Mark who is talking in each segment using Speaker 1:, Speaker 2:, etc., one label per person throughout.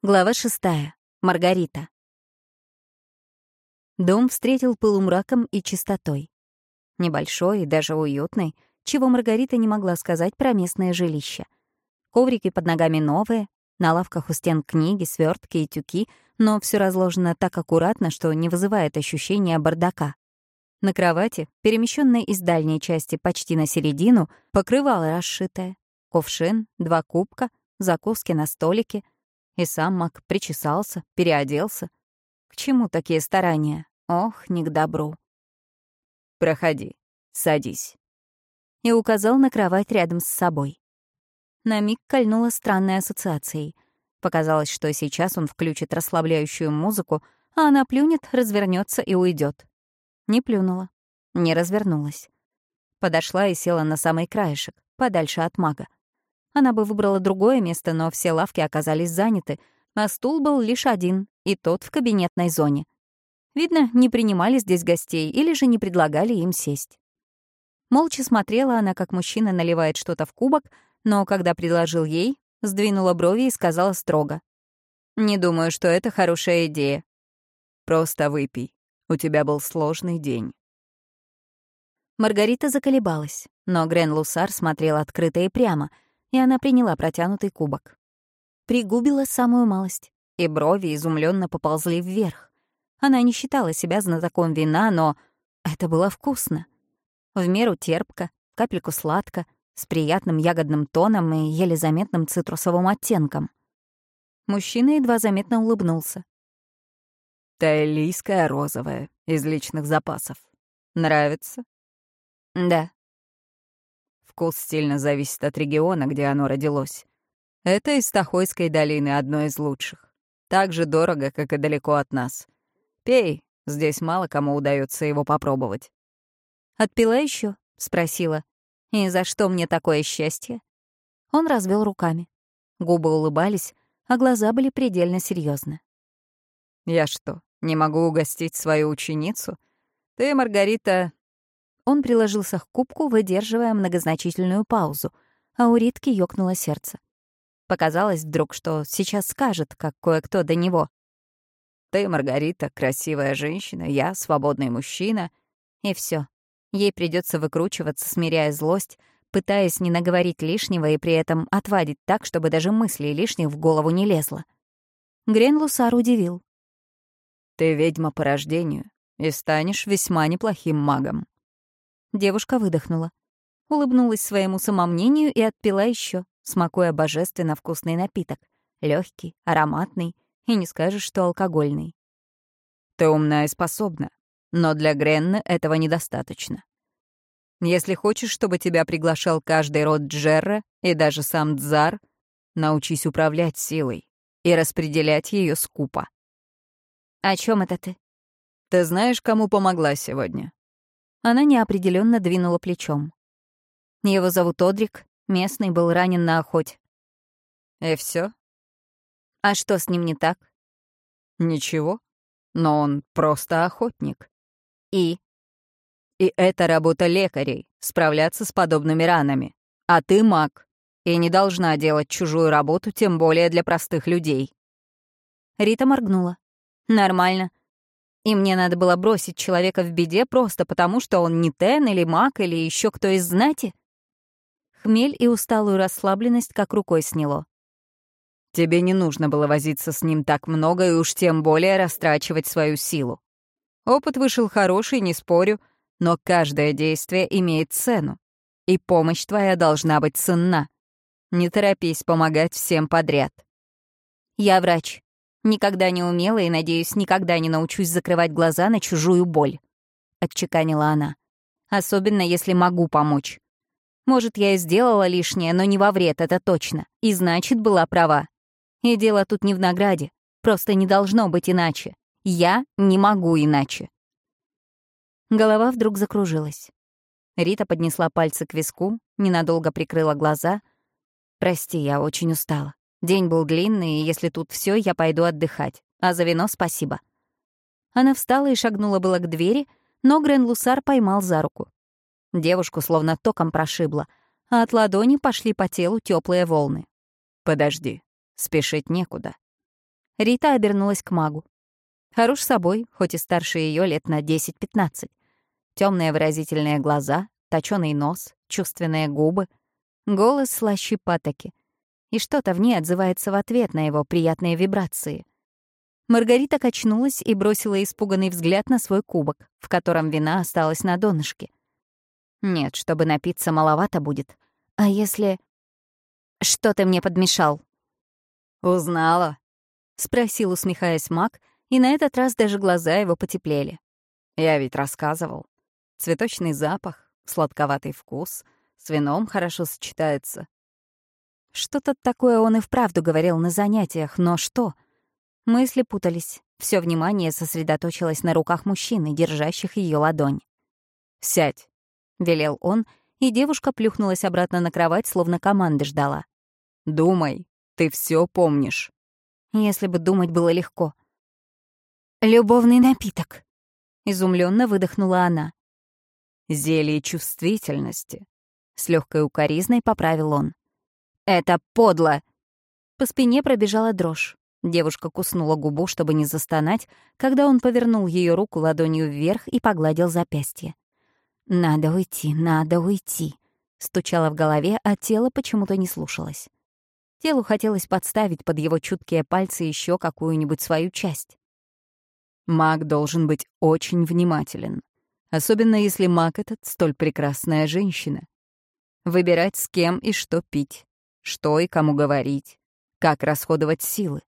Speaker 1: Глава шестая. Маргарита. Дом встретил полумраком и чистотой. Небольшой и даже уютный, чего Маргарита не могла сказать про местное жилище. Коврики под ногами новые, на лавках у стен книги, свертки и тюки, но все разложено так аккуратно, что не вызывает ощущения бардака. На кровати, перемещенной из дальней части почти на середину, покрывало расшитое. Ковшин, два кубка, закуски на столике — и сам маг причесался, переоделся. К чему такие старания? Ох, не к добру.
Speaker 2: «Проходи, садись».
Speaker 1: И указал на кровать рядом с собой. На миг кольнула странной ассоциацией. Показалось, что сейчас он включит расслабляющую музыку, а она плюнет, развернется и уйдет. Не плюнула, не развернулась. Подошла и села на самый краешек, подальше от мага. Она бы выбрала другое место, но все лавки оказались заняты, а стул был лишь один, и тот в кабинетной зоне. Видно, не принимали здесь гостей или же не предлагали им сесть. Молча смотрела она, как мужчина наливает что-то в кубок, но когда предложил ей, сдвинула брови и сказала строго. «Не думаю, что это хорошая идея.
Speaker 2: Просто выпей. У тебя был сложный день».
Speaker 1: Маргарита заколебалась, но Грен Лусар смотрел открыто и прямо — и она приняла протянутый кубок. Пригубила самую малость, и брови изумленно поползли вверх. Она не считала себя знатоком вина, но это было вкусно. В меру терпко, капельку сладко, с приятным ягодным тоном и еле заметным цитрусовым оттенком. Мужчина едва заметно улыбнулся.
Speaker 2: «Таилийская розовая, из личных запасов. Нравится?»
Speaker 1: «Да»,
Speaker 2: Вкус сильно зависит от региона, где оно родилось. Это из Тахойской долины одно из лучших. Так же дорого, как и далеко от нас. Пей, здесь мало кому удается его попробовать.
Speaker 1: «Отпила еще? спросила. «И за что мне такое счастье?» Он развел руками. Губы улыбались, а глаза были предельно серьезны.
Speaker 2: «Я что, не могу угостить свою ученицу? Ты, Маргарита,
Speaker 1: он приложился к кубку, выдерживая многозначительную паузу, а у Ритки ёкнуло сердце. Показалось вдруг, что сейчас скажет, как кое-кто до него.
Speaker 2: «Ты, Маргарита, красивая женщина, я свободный мужчина».
Speaker 1: И все. Ей придется выкручиваться, смиряя злость, пытаясь не наговорить лишнего и при этом отвадить так, чтобы даже мысли лишних в голову не лезло. Грен Лусар удивил.
Speaker 2: «Ты ведьма по рождению и станешь весьма неплохим магом».
Speaker 1: Девушка выдохнула. Улыбнулась своему самомнению и отпила еще, смакуя божественно вкусный напиток. легкий, ароматный, и не скажешь, что алкогольный.
Speaker 2: «Ты умна и способна, но для Гренны этого недостаточно. Если хочешь, чтобы тебя приглашал каждый род Джерра и даже сам Дзар, научись управлять силой и распределять ее скупо».
Speaker 1: «О чем это ты?»
Speaker 2: «Ты знаешь, кому помогла сегодня?»
Speaker 1: Она неопределенно двинула плечом. Его зовут Одрик, местный был ранен на охоте.
Speaker 2: И все?
Speaker 1: А что с ним не так?
Speaker 2: Ничего. Но он просто охотник.
Speaker 1: И?
Speaker 2: И это работа лекарей — справляться с подобными ранами. А ты маг, и не должна делать чужую работу, тем более для простых людей.
Speaker 1: Рита моргнула. «Нормально. И мне надо было бросить человека в беде просто потому, что он не Тен или маг или еще кто из знати? Хмель и усталую расслабленность как рукой сняло.
Speaker 2: Тебе не нужно было возиться с ним так много и уж тем более растрачивать свою силу. Опыт вышел хороший, не спорю, но каждое действие имеет цену, и помощь твоя должна быть ценна. Не торопись помогать всем подряд.
Speaker 1: Я врач. Никогда не умела и, надеюсь, никогда не научусь закрывать глаза на чужую боль», — отчеканила она. «Особенно, если могу помочь. Может, я и сделала лишнее, но не во вред, это точно. И значит, была права. И дело тут не в награде. Просто не должно быть иначе. Я не могу иначе». Голова вдруг закружилась. Рита поднесла пальцы к виску, ненадолго прикрыла глаза. «Прости, я очень устала». День был длинный, и если тут все, я пойду отдыхать. А за вино спасибо. Она встала и шагнула было к двери, но Грен Лусар поймал за руку. Девушку словно током прошибло, а от ладони пошли по телу теплые волны.
Speaker 2: «Подожди, спешить некуда».
Speaker 1: Рита обернулась к магу. Хорош собой, хоть и старше ее лет на 10-15. Темные выразительные глаза, точёный нос, чувственные губы, голос слаще патоки. И что-то в ней отзывается в ответ на его приятные вибрации. Маргарита качнулась и бросила испуганный взгляд на свой кубок, в котором вина осталась на донышке. Нет, чтобы напиться маловато будет. А если... Что ты мне подмешал?
Speaker 2: «Узнала?»
Speaker 1: — спросил, усмехаясь маг, и на этот раз даже глаза его потеплели.
Speaker 2: «Я ведь рассказывал. Цветочный запах, сладковатый вкус, с вином хорошо сочетается».
Speaker 1: Что-то такое он и вправду говорил на занятиях, но что? Мысли путались. Все внимание сосредоточилось на руках мужчины, держащих ее ладонь.
Speaker 2: «Сядь», — велел он, и девушка плюхнулась обратно на кровать, словно команды ждала. «Думай, ты все помнишь».
Speaker 1: Если бы думать было легко. «Любовный напиток», — изумленно выдохнула она.
Speaker 2: «Зелье чувствительности», — с легкой укоризной поправил он.
Speaker 1: «Это подло!» По спине пробежала дрожь. Девушка куснула губу, чтобы не застонать, когда он повернул ее руку ладонью вверх и погладил запястье. «Надо уйти, надо уйти», — стучало в голове, а тело почему-то не слушалось. Телу хотелось подставить под его чуткие пальцы еще какую-нибудь свою часть.
Speaker 2: Маг должен быть очень внимателен, особенно если маг этот столь прекрасная женщина. Выбирать, с кем и что пить, что и кому говорить, как расходовать силы.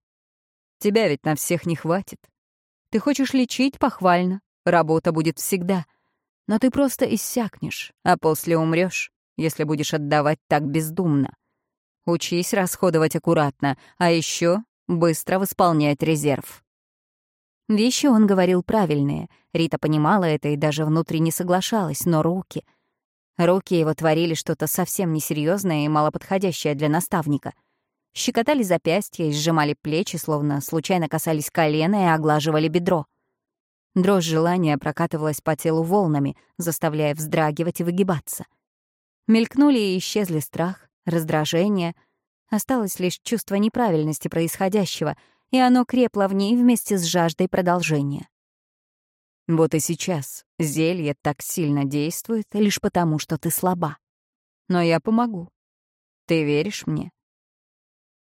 Speaker 2: Тебя ведь на всех не хватит. Ты хочешь лечить — похвально, работа будет всегда. Но ты просто иссякнешь, а после умрешь, если будешь отдавать так бездумно. Учись расходовать аккуратно, а еще быстро восполнять резерв.
Speaker 1: Вещи он говорил правильные. Рита понимала это и даже внутренне соглашалась, но руки... Руки его творили что-то совсем несерьезное и малоподходящее для наставника. Щекотали запястья и сжимали плечи, словно случайно касались колена и оглаживали бедро. Дрожь желания прокатывалась по телу волнами, заставляя вздрагивать и выгибаться. Мелькнули и исчезли страх, раздражение. Осталось лишь чувство неправильности происходящего, и оно крепло в ней вместе с жаждой продолжения.
Speaker 2: Вот и сейчас зелье так сильно действует лишь потому, что ты слаба. Но я помогу. Ты веришь мне?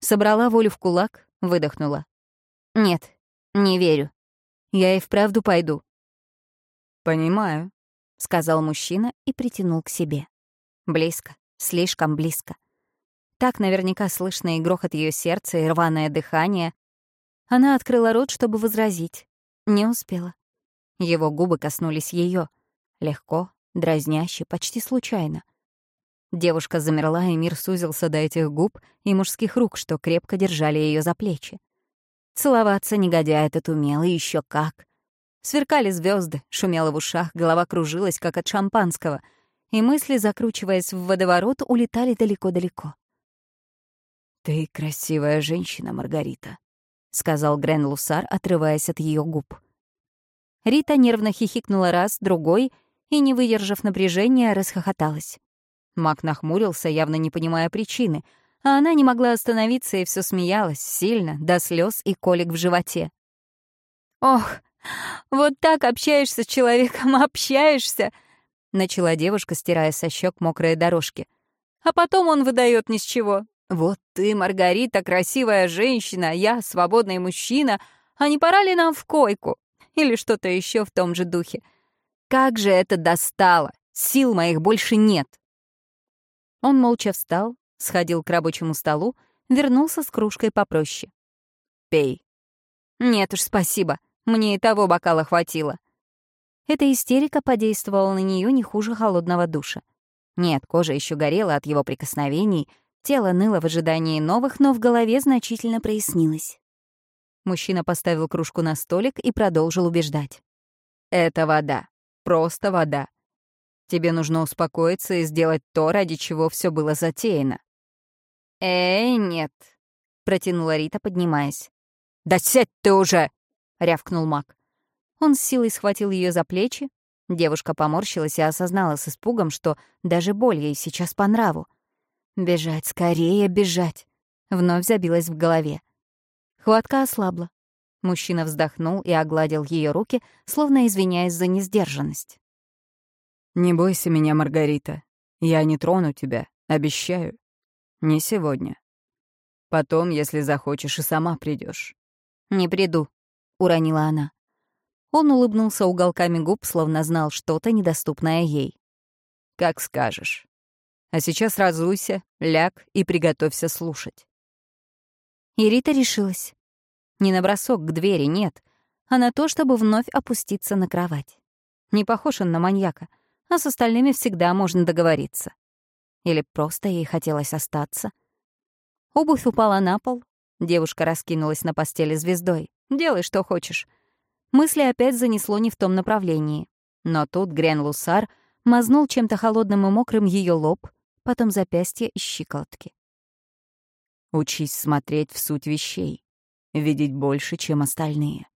Speaker 1: Собрала волю в кулак, выдохнула. Нет, не верю. Я и вправду пойду.
Speaker 2: Понимаю, —
Speaker 1: сказал мужчина и притянул к себе. Близко, слишком близко. Так наверняка слышно и грохот ее сердца, и рваное дыхание. Она открыла рот, чтобы возразить. Не успела. Его губы коснулись ее, Легко, дразняще, почти случайно. Девушка замерла, и мир сузился до этих губ и мужских рук, что крепко держали ее за плечи. Целоваться негодяй этот умел, и еще как. Сверкали звезды, шумело в ушах, голова кружилась, как от шампанского, и мысли, закручиваясь в водоворот, улетали далеко-далеко.
Speaker 2: «Ты красивая женщина, Маргарита», — сказал Грен Лусар, отрываясь от ее губ.
Speaker 1: Рита нервно хихикнула раз, другой, и, не выдержав напряжения, расхохоталась. Мак нахмурился, явно не понимая причины, а она не могла остановиться и все смеялась, сильно, до слез и колик в животе. «Ох, вот так общаешься с человеком, общаешься!» начала девушка, стирая со щек мокрые дорожки. А потом он выдает ни с чего. «Вот ты, Маргарита, красивая женщина, я свободный мужчина, а не пора ли нам в койку?» Или что-то еще в том же духе. Как же это достало! Сил моих больше нет. Он молча встал, сходил к рабочему столу, вернулся с кружкой попроще. «Пей». «Нет уж, спасибо. Мне и того бокала хватило». Эта истерика подействовала на нее не хуже холодного душа. Нет, кожа еще горела от его прикосновений, тело ныло в ожидании новых, но в голове значительно прояснилось. Мужчина поставил кружку на столик и продолжил убеждать.
Speaker 2: «Это вода. Просто вода. Тебе нужно успокоиться и сделать то, ради чего все было затеяно».
Speaker 1: «Э, нет», — протянула Рита, поднимаясь.
Speaker 2: «Да сядь ты уже!» — рявкнул маг.
Speaker 1: Он с силой схватил ее за плечи. Девушка поморщилась и осознала с испугом, что даже боль ей сейчас по нраву. «Бежать, скорее бежать!» — вновь забилась в голове. Хватка ослабла. Мужчина вздохнул и огладил ее руки, словно извиняясь за несдержанность.
Speaker 2: «Не бойся меня, Маргарита. Я не трону тебя, обещаю. Не сегодня. Потом, если захочешь, и сама придешь.
Speaker 1: «Не приду», — уронила она. Он улыбнулся уголками губ, словно знал что-то, недоступное ей.
Speaker 2: «Как скажешь. А сейчас разуйся, ляг и приготовься слушать».
Speaker 1: И Рита решилась. Не на бросок к двери, нет, а на то, чтобы вновь опуститься на кровать. Не похож он на маньяка, а с остальными всегда можно договориться. Или просто ей хотелось остаться. Обувь упала на пол, девушка раскинулась на постели звездой. «Делай, что хочешь». Мысли опять занесло не в том направлении. Но тут Грен Лусар мазнул чем-то холодным и мокрым ее лоб, потом запястье и щиколотки.
Speaker 2: Учись смотреть в суть вещей видеть больше, чем остальные.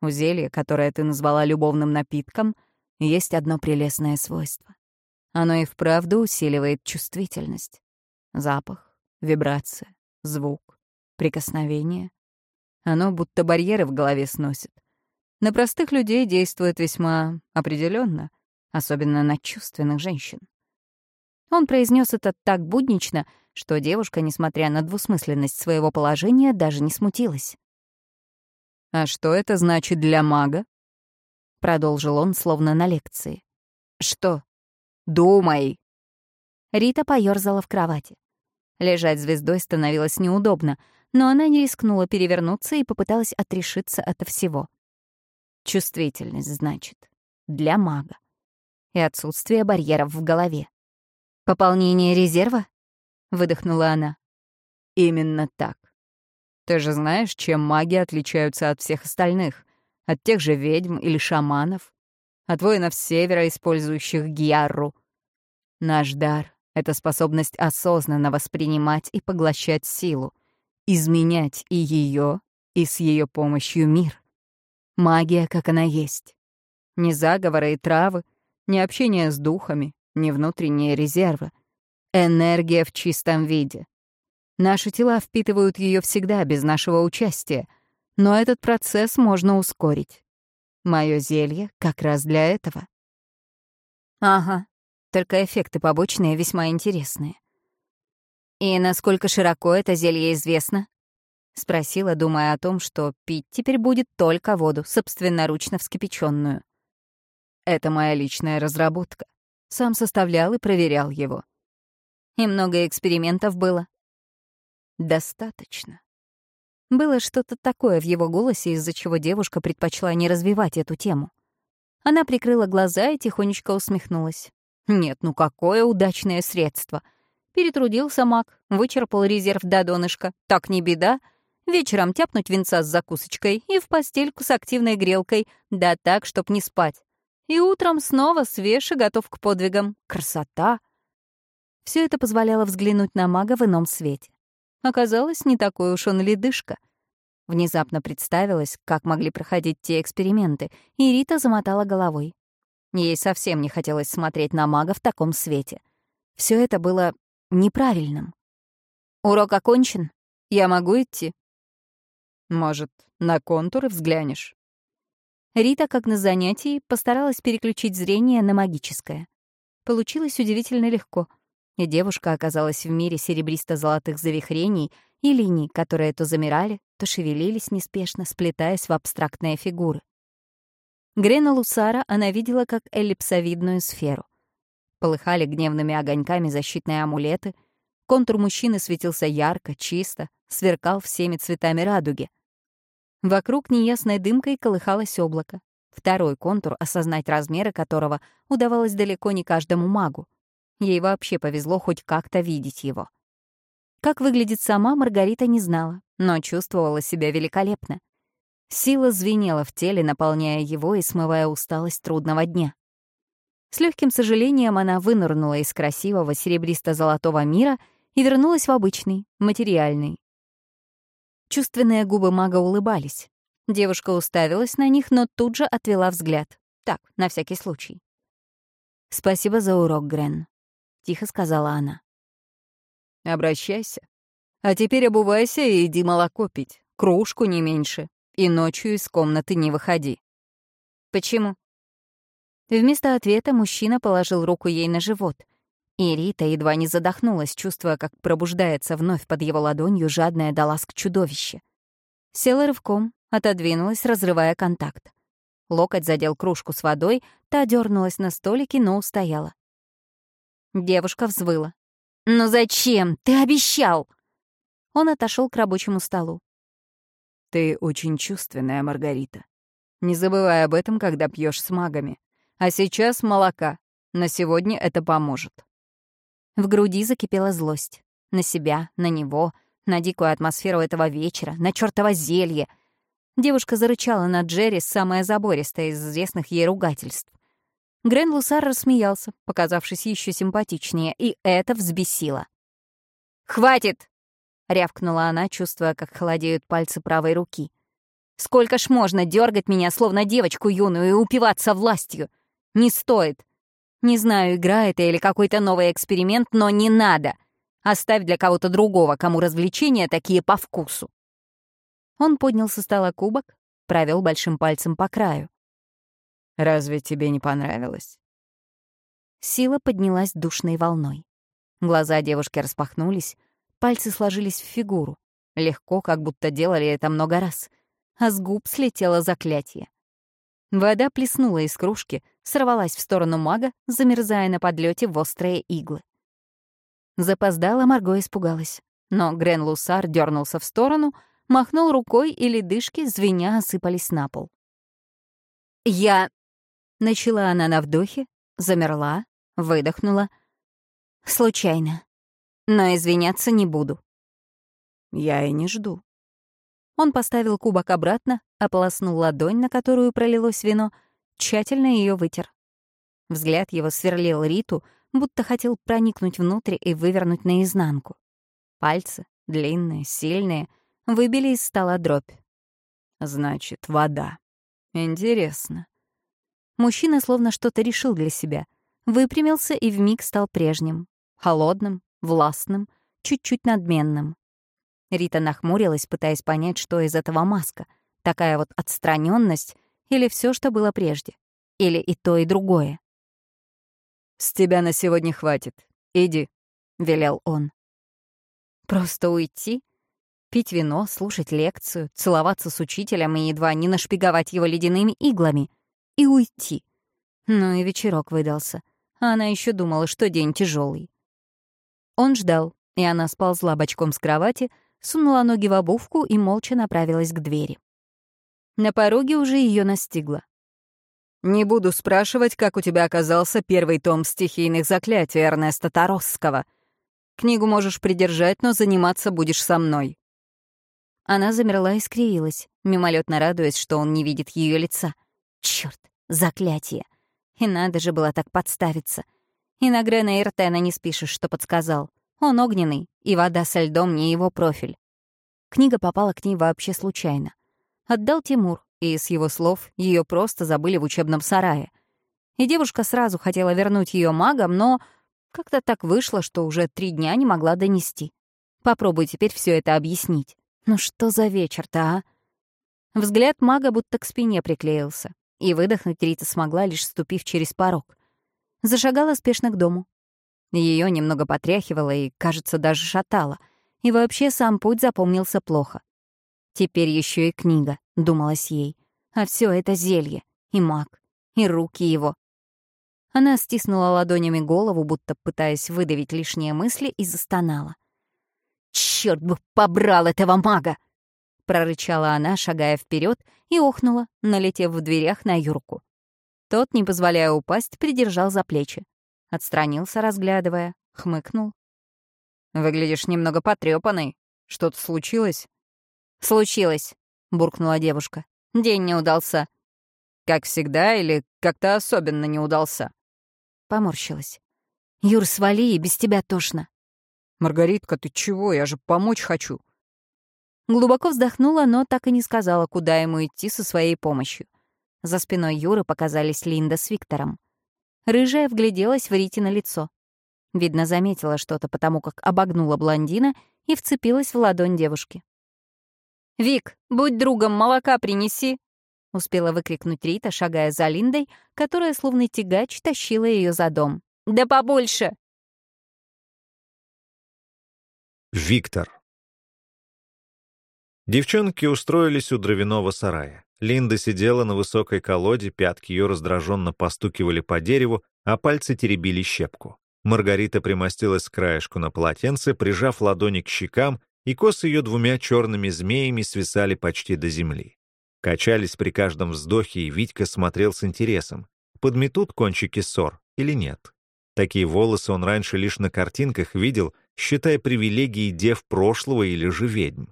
Speaker 2: У зелья, которое ты назвала любовным напитком, есть одно прелестное свойство. Оно и вправду усиливает чувствительность. Запах, вибрация, звук, прикосновение. Оно будто барьеры в голове сносит. На простых людей действует весьма определенно, особенно на чувственных женщин.
Speaker 1: Он произнес это так буднично, что девушка, несмотря на двусмысленность своего положения, даже не смутилась.
Speaker 2: «А что это значит для мага?»
Speaker 1: — продолжил он, словно на лекции.
Speaker 2: «Что? Думай!»
Speaker 1: Рита поёрзала в кровати. Лежать звездой становилось неудобно, но она не рискнула перевернуться и попыталась отрешиться от всего. Чувствительность, значит, для мага. И отсутствие барьеров в голове. «Пополнение резерва?» — выдохнула она.
Speaker 2: «Именно так. Ты же знаешь, чем маги отличаются от всех остальных, от тех же ведьм или шаманов, от воинов севера, использующих гьярру. Наш дар — это способность осознанно воспринимать и поглощать силу, изменять и ее, и с ее помощью мир. Магия, как она есть. Не заговоры и травы, не общение с духами, не внутренние резервы. Энергия в чистом виде. Наши тела впитывают ее всегда без нашего участия, но этот процесс можно ускорить. Мое зелье как раз для этого.
Speaker 1: Ага, только эффекты побочные весьма интересные. «И насколько широко это зелье известно?» — спросила, думая о том, что пить теперь будет только воду, собственноручно вскипяченную.
Speaker 2: «Это моя личная разработка. Сам составлял и проверял его.
Speaker 1: И много экспериментов было.
Speaker 2: Достаточно.
Speaker 1: Было что-то такое в его голосе, из-за чего девушка предпочла не развивать эту тему. Она прикрыла глаза и тихонечко усмехнулась. Нет, ну какое удачное средство. Перетрудился маг, вычерпал резерв до донышка. Так не беда. Вечером тяпнуть венца с закусочкой и в постельку с активной грелкой, да так, чтоб не спать. И утром снова свеж и готов к подвигам. Красота! Все это позволяло взглянуть на мага в ином свете. Оказалось, не такой уж он ледышка. Внезапно представилось, как могли проходить те эксперименты, и Рита замотала головой. Ей совсем не хотелось смотреть на мага в таком свете. Все это было неправильным. «Урок окончен? Я могу идти?»
Speaker 2: «Может, на контуры взглянешь?»
Speaker 1: Рита, как на занятии, постаралась переключить зрение на магическое. Получилось удивительно легко, и девушка оказалась в мире серебристо-золотых завихрений и линий, которые то замирали, то шевелились неспешно, сплетаясь в абстрактные фигуры. Грена Лусара она видела как эллипсовидную сферу. Полыхали гневными огоньками защитные амулеты, контур мужчины светился ярко, чисто, сверкал всеми цветами радуги — Вокруг неясной дымкой колыхалось облако. Второй контур, осознать размеры которого удавалось далеко не каждому магу. Ей вообще повезло хоть как-то видеть его. Как выглядит сама, Маргарита не знала, но чувствовала себя великолепно. Сила звенела в теле, наполняя его и смывая усталость трудного дня. С легким сожалением она вынырнула из красивого серебристо-золотого мира и вернулась в обычный, материальный, Чувственные губы мага улыбались. Девушка уставилась на них, но тут же отвела взгляд. Так, на всякий случай. «Спасибо за урок, Грен», — тихо сказала она.
Speaker 2: «Обращайся. А теперь обувайся и иди молоко пить. Кружку не меньше. И ночью из комнаты не выходи».
Speaker 1: «Почему?» Вместо ответа мужчина положил руку ей на живот, и Рита едва не задохнулась, чувствуя, как пробуждается вновь под его ладонью жадное до ласк чудовище. Села рывком, отодвинулась, разрывая контакт. Локоть задел кружку с водой, та дернулась на столике, но устояла. Девушка взвыла. «Ну зачем? Ты обещал!» Он отошел к рабочему столу.
Speaker 2: «Ты очень чувственная, Маргарита. Не забывай об этом, когда пьешь с магами. А сейчас молока. На сегодня это поможет».
Speaker 1: В груди закипела злость. На себя, на него, на дикую атмосферу этого вечера, на чёртово зелье. Девушка зарычала на Джерри самое забористое из известных ей ругательств. Грен Лусар рассмеялся, показавшись еще симпатичнее, и это взбесило. «Хватит!» — рявкнула она, чувствуя, как холодеют пальцы правой руки. «Сколько ж можно дергать меня, словно девочку юную, и упиваться властью? Не стоит. Не знаю, игра это или какой-то новый эксперимент, но не надо. Оставь для кого-то другого, кому развлечения такие по вкусу». Он поднял со стола кубок, провел большим пальцем по краю.
Speaker 2: Разве тебе не понравилось?»
Speaker 1: Сила поднялась душной волной. Глаза девушки распахнулись, пальцы сложились в фигуру. Легко, как будто делали это много раз. А с губ слетело заклятие. Вода плеснула из кружки, сорвалась в сторону мага, замерзая на подлете в острые иглы. Запоздала, Марго испугалась. Но Грен Лусар дернулся в сторону, махнул рукой, и ледышки, звеня, осыпались на пол. «Я Начала она на вдохе, замерла, выдохнула. Случайно. Но извиняться не буду.
Speaker 2: Я и не жду.
Speaker 1: Он поставил кубок обратно, ополоснул ладонь, на которую пролилось вино, тщательно ее вытер. Взгляд его сверлил Риту, будто хотел проникнуть внутрь и вывернуть наизнанку. Пальцы, длинные, сильные, выбили из стола дробь.
Speaker 2: Значит, вода. Интересно.
Speaker 1: Мужчина словно что-то решил для себя. Выпрямился и вмиг стал прежним. Холодным, властным, чуть-чуть надменным. Рита нахмурилась, пытаясь понять, что из этого маска. Такая вот отстраненность или все, что было прежде. Или и то, и другое.
Speaker 2: «С тебя на сегодня хватит. Иди», — велел он.
Speaker 1: «Просто уйти?» Пить вино, слушать лекцию, целоваться с учителем и едва не нашпиговать его ледяными иглами — и уйти. Ну и вечерок выдался. Она еще думала, что день тяжелый. Он ждал, и она сползла бочком с кровати, сунула ноги в обувку и молча направилась к двери. На пороге уже ее настигло.
Speaker 2: «Не буду спрашивать, как у тебя оказался первый том стихийных заклятий Эрнеста Таросского. Книгу можешь придержать, но заниматься будешь со мной».
Speaker 1: Она замерла и скривилась, мимолетно радуясь, что он не видит ее лица. Черт, заклятие. И надо же было так подставиться. И на Грена Иртена не спишешь, что подсказал. Он огненный, и вода со льдом не его профиль. Книга попала к ней вообще случайно. Отдал Тимур, и с его слов ее просто забыли в учебном сарае. И девушка сразу хотела вернуть ее магам, но как-то так вышло, что уже три дня не могла донести. Попробуй теперь все это объяснить. Ну что за вечер-то, а? Взгляд мага будто к спине приклеился. И выдохнуть Рита смогла, лишь ступив через порог. Зашагала спешно к дому. Ее немного потряхивало и, кажется, даже шатало. И вообще сам путь запомнился плохо. Теперь еще и книга, думалась ей. А все это зелье, и маг, и руки его. Она стиснула ладонями голову, будто пытаясь выдавить лишние мысли, и застонала. «Чёрт бы побрал этого мага!» — прорычала она, шагая вперед, и охнула, налетев в дверях на Юрку. Тот, не позволяя упасть, придержал за плечи. Отстранился, разглядывая, хмыкнул.
Speaker 2: «Выглядишь немного потрёпанной. Что-то случилось?»
Speaker 1: «Случилось», — буркнула девушка. «День не удался».
Speaker 2: «Как всегда или как-то особенно не удался?»
Speaker 1: Поморщилась. «Юр, свали, и без тебя тошно».
Speaker 2: «Маргаритка, ты чего? Я же помочь хочу».
Speaker 1: Глубоко вздохнула, но так и не сказала, куда ему идти со своей помощью. За спиной Юры показались Линда с Виктором. Рыжая вгляделась в Рите на лицо. Видно, заметила что-то, потому как обогнула блондина и вцепилась в ладонь девушки. «Вик, будь другом, молока принеси!» — успела выкрикнуть Рита, шагая за Линдой, которая словно тягач тащила ее за дом. «Да побольше!»
Speaker 3: Виктор. Девчонки устроились у дровяного сарая. Линда сидела на высокой колоде, пятки ее раздраженно постукивали по дереву, а пальцы теребили щепку. Маргарита примостилась с краешку на полотенце, прижав ладони к щекам, и косы ее двумя черными змеями свисали почти до земли. Качались при каждом вздохе, и Витька смотрел с интересом, подметут кончики ссор или нет. Такие волосы он раньше лишь на картинках видел, считая привилегией дев прошлого или же ведьм.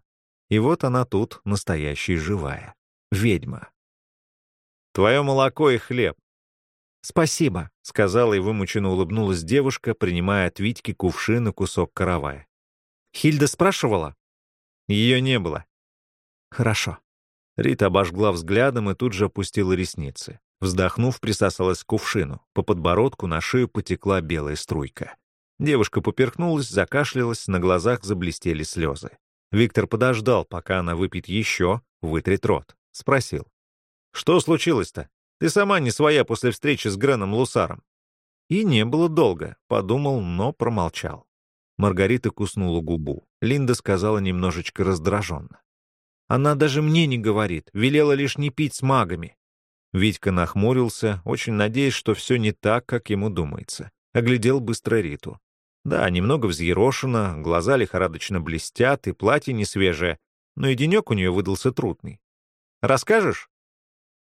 Speaker 3: И вот она тут, настоящая живая ведьма. «Твое молоко и хлеб». «Спасибо», — сказала и вымученно улыбнулась девушка, принимая от Витьки кувшин и кусок каравая. «Хильда спрашивала?» Ее не было. «Хорошо». Рита обожгла взглядом и тут же опустила ресницы. Вздохнув, присасалась к кувшину. По подбородку на шею потекла белая струйка. Девушка поперхнулась, закашлялась, на глазах заблестели слезы. Виктор подождал, пока она выпьет еще, вытрет рот. Спросил. «Что случилось-то? Ты сама не своя после встречи с Греном Лусаром». И не было долго, подумал, но промолчал. Маргарита куснула губу. Линда сказала немножечко раздраженно. «Она даже мне не говорит, велела лишь не пить с магами». Витька нахмурился, очень надеясь, что все не так, как ему думается. Оглядел быстро Риту. Да, немного взъерошена, глаза лихорадочно блестят, и платье не свежее, но и денек у нее выдался трудный. Расскажешь?»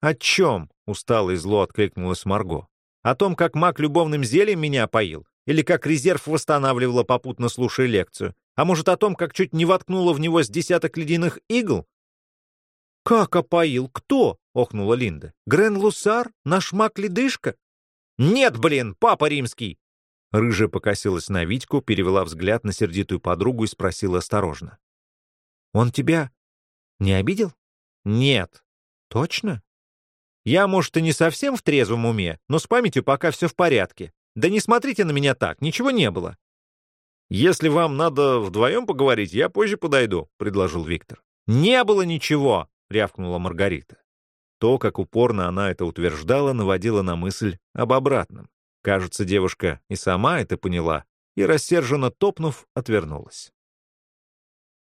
Speaker 3: «О чем?» — устало и зло откликнулась Марго. «О том, как маг любовным зельем меня опоил? Или как резерв восстанавливала, попутно слушая лекцию? А может, о том, как чуть не воткнула в него с десяток ледяных игл?» «Как опоил? Кто?» — охнула Линда. «Грен Лусар? Наш маг-ледышка?» «Нет, блин, папа римский!» Рыжая покосилась на Витьку, перевела взгляд на сердитую подругу и спросила осторожно. «Он тебя не обидел?» Нет. Точно? Я, может, и не совсем в трезвом уме, но с памятью пока все в порядке. Да не смотрите на меня так, ничего не было. Если вам надо вдвоем поговорить, я позже подойду, предложил Виктор. Не было ничего, рявкнула Маргарита. То, как упорно она это утверждала, наводило на мысль об обратном. Кажется, девушка и сама это поняла, и, рассерженно топнув, отвернулась.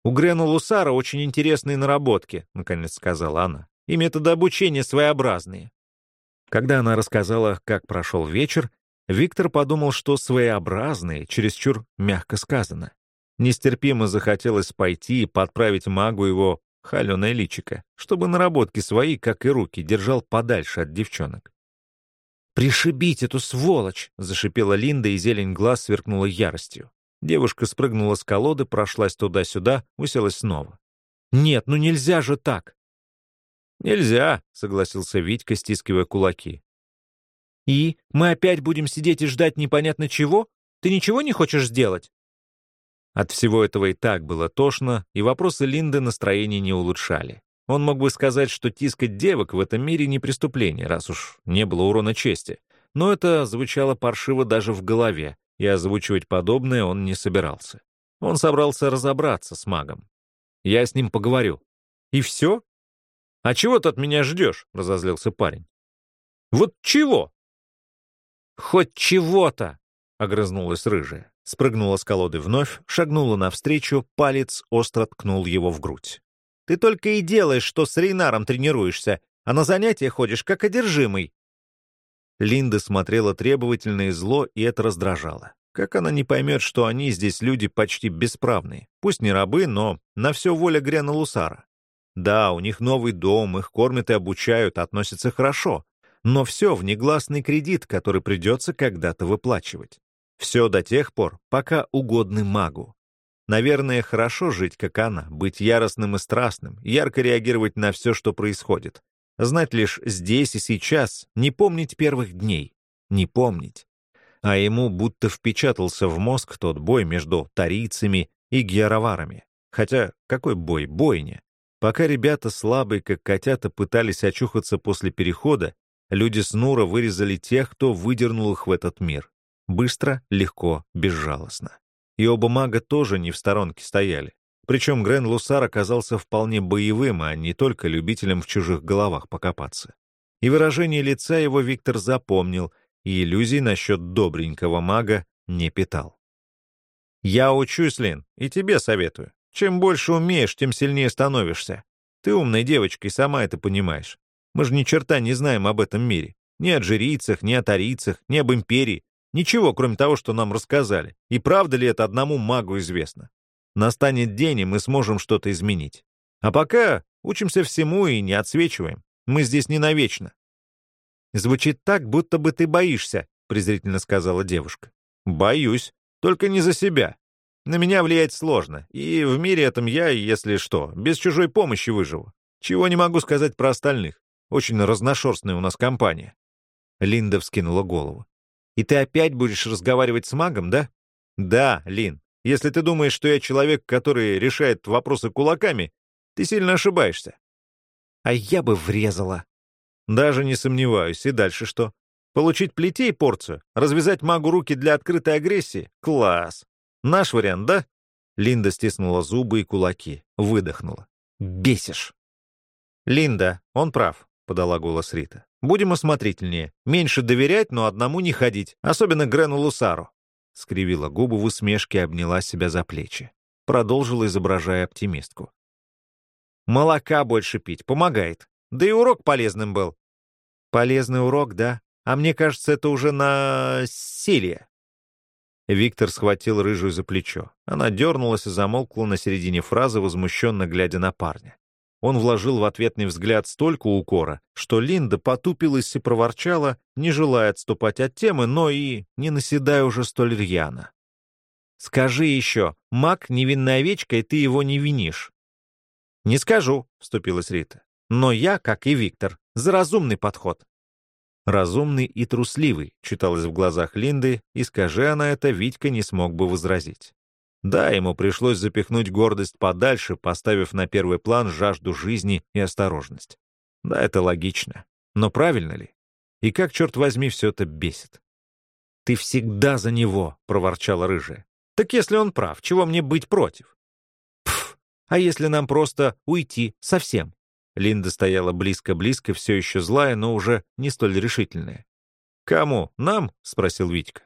Speaker 3: «У Грена Лусара очень интересные наработки», — наконец сказала она. «И методы обучения своеобразные». Когда она рассказала, как прошел вечер, Виктор подумал, что своеобразные, чересчур мягко сказано. Нестерпимо захотелось пойти и подправить магу его холеное личико, чтобы наработки свои, как и руки, держал подальше от девчонок. «Пришибить эту сволочь!» — зашипела Линда, и зелень глаз сверкнула яростью. Девушка спрыгнула с колоды, прошлась туда-сюда, уселась снова. «Нет, ну нельзя же так!» «Нельзя», — согласился Витька, стискивая кулаки. «И? Мы опять будем сидеть и ждать непонятно чего? Ты ничего не хочешь сделать?» От всего этого и так было тошно, и вопросы Линды настроение не улучшали. Он мог бы сказать, что тискать девок в этом мире не преступление, раз уж не было урона чести. Но это звучало паршиво даже в голове, и озвучивать подобное он не собирался. Он собрался разобраться с магом. Я с ним поговорю. И все? А чего ты от меня ждешь? Разозлился парень. Вот чего? Хоть чего-то, огрызнулась рыжая. Спрыгнула с колоды вновь, шагнула навстречу, палец остро ткнул его в грудь. Ты только и делаешь, что с Рейнаром тренируешься, а на занятия ходишь как одержимый. Линда смотрела требовательно и зло, и это раздражало. Как она не поймет, что они здесь люди почти бесправные? Пусть не рабы, но на все воля Грена Лусара. Да, у них новый дом, их кормят и обучают, относятся хорошо. Но все в негласный кредит, который придется когда-то выплачивать. Все до тех пор, пока угодны магу. Наверное, хорошо жить, как она, быть яростным и страстным, ярко реагировать на все, что происходит. Знать лишь здесь и сейчас, не помнить первых дней, не помнить. А ему будто впечатался в мозг тот бой между тарийцами и героварами. Хотя какой бой, бойня. Пока ребята слабые, как котята, пытались очухаться после перехода, люди с Нура вырезали тех, кто выдернул их в этот мир. Быстро, легко, безжалостно. И оба мага тоже не в сторонке стояли. Причем Грен Лусар оказался вполне боевым, а не только любителем в чужих головах покопаться. И выражение лица его Виктор запомнил, и иллюзий насчет добренького мага не питал. «Я учусь, Лин, и тебе советую. Чем больше умеешь, тем сильнее становишься. Ты умная девочка и сама это понимаешь. Мы же ни черта не знаем об этом мире. Ни о джерийцах, ни о тарийцах, ни об империи. Ничего, кроме того, что нам рассказали. И правда ли это одному магу известно? Настанет день, и мы сможем что-то изменить. А пока учимся всему и не отсвечиваем. Мы здесь не навечно. Звучит так, будто бы ты боишься, презрительно сказала девушка. Боюсь, только не за себя. На меня влиять сложно, и в мире этом я, если что, без чужой помощи выживу. Чего не могу сказать про остальных. Очень разношерстная у нас компания. Линда вскинула голову. «И ты опять будешь разговаривать с магом, да?» «Да, Лин. Если ты думаешь, что я человек, который решает вопросы кулаками, ты сильно ошибаешься. А я бы врезала. Даже не сомневаюсь. И дальше что? Получить плетей порцию? Развязать магу руки для открытой агрессии? Класс. Наш вариант, да? Линда стиснула зубы и кулаки. Выдохнула. Бесишь. Линда, он прав, подала голос Рита. Будем осмотрительнее. Меньше доверять, но одному не ходить. Особенно Грену Лусару скривила губы в усмешке и обняла себя за плечи. Продолжила, изображая оптимистку. «Молока больше пить помогает. Да и урок полезным был». «Полезный урок, да? А мне кажется, это уже на силе». Виктор схватил рыжую за плечо. Она дернулась и замолкла на середине фразы, возмущенно глядя на парня. Он вложил в ответный взгляд столько укора, что Линда потупилась и проворчала, не желая отступать от темы, но и не наседая уже столь рьяно. «Скажи еще, маг — невинная овечка, и ты его не винишь». «Не скажу», — вступилась Рита. «Но я, как и Виктор, за разумный подход». «Разумный и трусливый», — читалось в глазах Линды, и, скажи она это, Витька не смог бы возразить. Да, ему пришлось запихнуть гордость подальше, поставив на первый план жажду жизни и осторожность. Да, это логично. Но правильно ли? И как, черт возьми, все это бесит? «Ты всегда за него», — проворчала рыжая. «Так если он прав, чего мне быть против?» «Пф, а если нам просто уйти совсем?» Линда стояла близко-близко, все еще злая, но уже не столь решительная. «Кому? Нам?» — спросил Витька.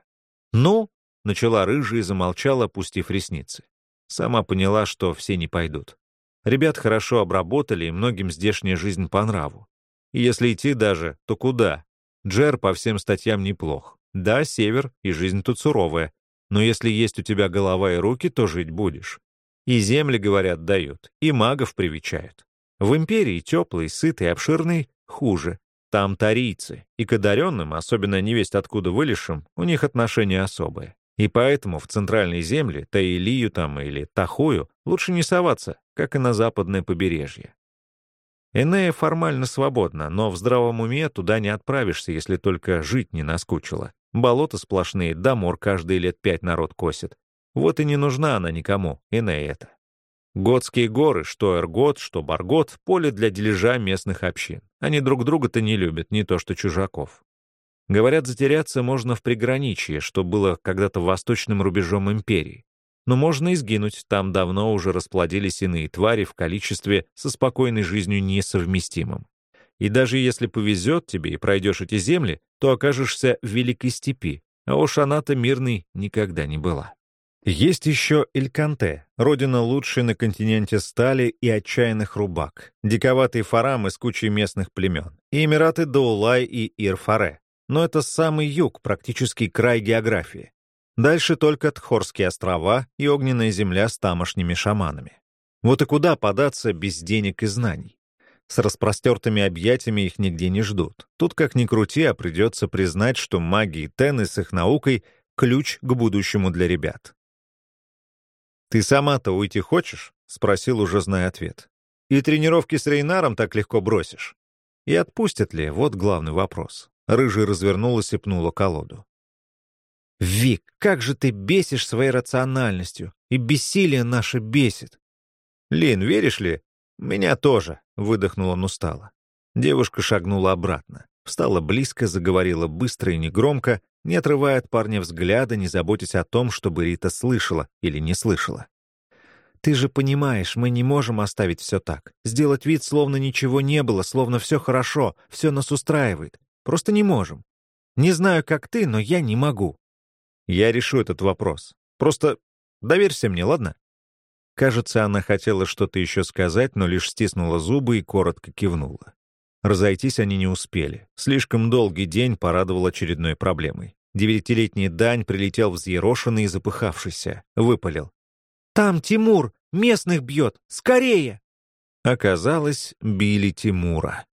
Speaker 3: «Ну, Начала рыжая и замолчала, опустив ресницы. Сама поняла, что все не пойдут. Ребят хорошо обработали, и многим здешняя жизнь по нраву. И если идти даже, то куда? Джер по всем статьям неплох. Да, север, и жизнь тут суровая. Но если есть у тебя голова и руки, то жить будешь. И земли, говорят, дают, и магов привечают. В империи теплый, сытый, обширный — хуже. Там тарийцы, и к одаренным, особенно невесть откуда вылезшим, у них отношения особые. И поэтому в центральной земле, Таилию там или Тахую, лучше не соваться, как и на западное побережье. Энея формально свободна, но в здравом уме туда не отправишься, если только жить не наскучило. Болота сплошные, да мор каждые лет пять народ косит. Вот и не нужна она никому, Энея это. Готские горы, что Эргот, что Баргот, поле для дележа местных общин. Они друг друга-то не любят, не то что чужаков. Говорят, затеряться можно в приграничье, что было когда-то восточным рубежом империи. Но можно и сгинуть, там давно уже расплодились иные твари в количестве со спокойной жизнью несовместимым. И даже если повезет тебе и пройдешь эти земли, то окажешься в Великой Степи, а уж она-то мирной никогда не была. Есть еще Ильканте, родина лучшей на континенте стали и отчаянных рубак, диковатый фарам из кучи местных племен, и Эмираты Даулай и Ирфаре, но это самый юг, практически край географии. Дальше только Тхорские острова и огненная земля с тамошними шаманами. Вот и куда податься без денег и знаний? С распростертыми объятиями их нигде не ждут. Тут, как ни крути, а придется признать, что маги и тены с их наукой — ключ к будущему для ребят. «Ты сама-то уйти хочешь?» — спросил, уже зная ответ. «И тренировки с Рейнаром так легко бросишь?» И отпустят ли? Вот главный вопрос. Рыжий развернулась и пнула колоду. «Вик, как же ты бесишь своей рациональностью, и бессилие наше бесит!» «Лин, веришь ли? Меня тоже», — выдохнула он устало. Девушка шагнула обратно, встала близко, заговорила быстро и негромко, не отрывая от парня взгляда, не заботясь о том, чтобы Рита слышала или не слышала. Ты же понимаешь, мы не можем оставить все так. Сделать вид, словно ничего не было, словно все хорошо, все нас устраивает. Просто не можем. Не знаю, как ты, но я не могу. Я решу этот вопрос. Просто доверься мне, ладно? Кажется, она хотела что-то еще сказать, но лишь стиснула зубы и коротко кивнула. Разойтись они не успели. Слишком долгий день порадовал очередной проблемой. Девятилетний Дань прилетел взъерошенный и запыхавшийся. Выпалил. «Там Тимур! Местных бьет! Скорее!» Оказалось, били Тимура.